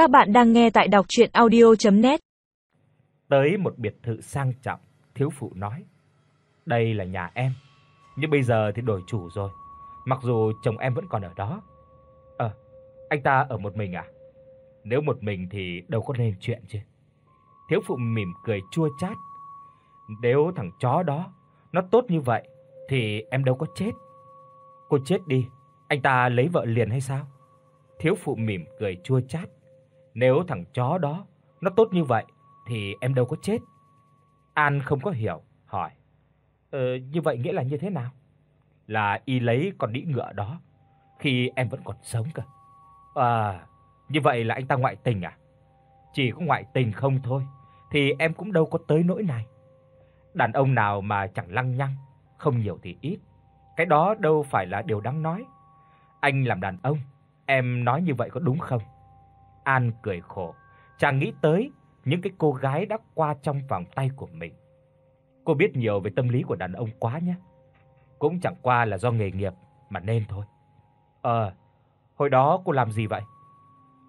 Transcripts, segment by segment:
Các bạn đang nghe tại đọc audio net Tới một biệt thự sang trọng, thiếu phụ nói: "Đây là nhà em, nhưng bây giờ thì đổi chủ rồi, mặc dù chồng em vẫn còn ở đó." "Ờ, anh ta ở một mình à?" "Nếu một mình thì đâu có nên chuyện chứ." Thiếu phụ mỉm cười chua chát. "Nếu thằng chó đó nó tốt như vậy thì em đâu có chết." "Cô chết đi, anh ta lấy vợ liền hay sao?" Thiếu phụ mỉm cười chua chát. "Nếu thằng chó đó nó tốt như vậy thì em đâu có chết." An không có hiểu, hỏi: "Ờ như vậy nghĩa là như thế nào?" "Là y lấy con đĩ ngựa đó khi em vẫn còn sống cơ." "À, như vậy là anh ta ngoại tình à?" "Chỉ có ngoại tình không thôi thì em cũng đâu có tới nỗi này. Đàn ông nào mà chẳng lăng nhăng, không nhiều thì ít, cái đó đâu phải là điều đáng nói. Anh làm đàn ông, em nói như vậy có đúng không?" An cười khổ, chàng nghĩ tới những cái cô gái đã qua trong vòng tay của mình. Cô biết nhiều về tâm lý của đàn ông quá nhé. Cũng chẳng qua là do nghề nghiệp mà nên thôi. Ờ, hồi đó cô làm gì vậy?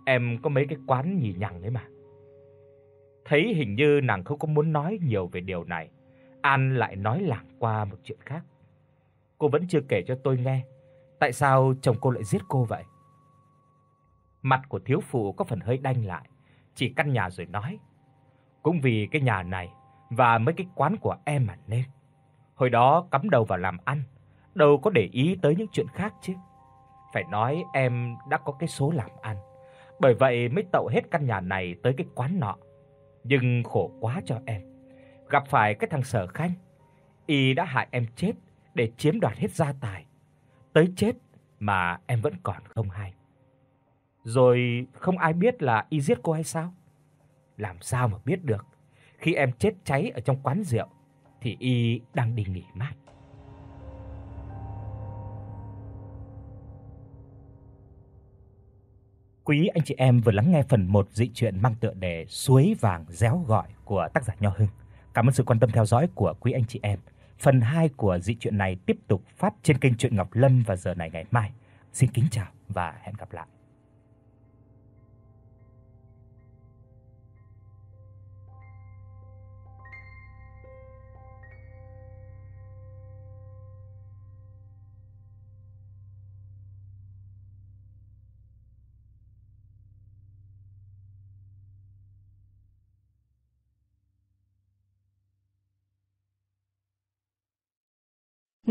Em có mấy cái quán nhì nhằng ấy mà. Thấy hình như nàng không có muốn nói nhiều về điều này, An lại nói lảng qua một chuyện khác. Cô vẫn chưa kể cho tôi nghe, tại sao chồng cô lại giết cô vậy? Mặt của thiếu phụ có phần hơi đanh lại, chỉ căn nhà rồi nói: "Cũng vì cái nhà này và mấy cái quán của em mà nên. Hồi đó cắm đầu vào làm ăn, đâu có để ý tới những chuyện khác chứ. Phải nói em đã có cái số làm ăn, bởi vậy mới tậu hết căn nhà này tới cái quán nọ. Nhưng khổ quá cho em, gặp phải cái thằng Sở Khanh, y đã hại em chết để chiếm đoạt hết gia tài. Tới chết mà em vẫn còn không hay. Rồi không ai biết là y giết cô hay sao? Làm sao mà biết được? Khi em chết cháy ở trong quán rượu, thì y đang đi nghỉ mát. Quý anh chị em vừa lắng nghe phần 1 dị truyện mang tựa đề Suối vàng réo gọi của tác giả Nho Hưng. Cảm ơn sự quan tâm theo dõi của quý anh chị em. Phần 2 của dị truyện này tiếp tục phát trên kênh truyện Ngọc Lâm vào giờ này ngày mai. Xin kính chào và hẹn gặp lại.